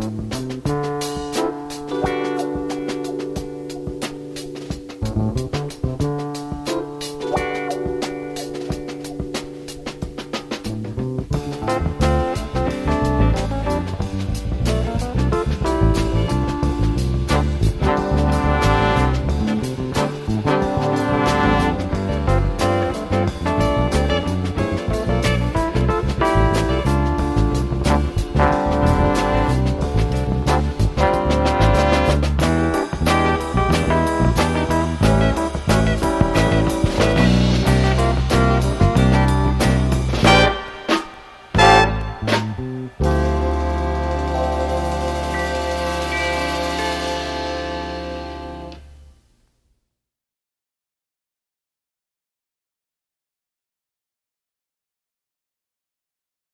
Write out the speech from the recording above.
Bye.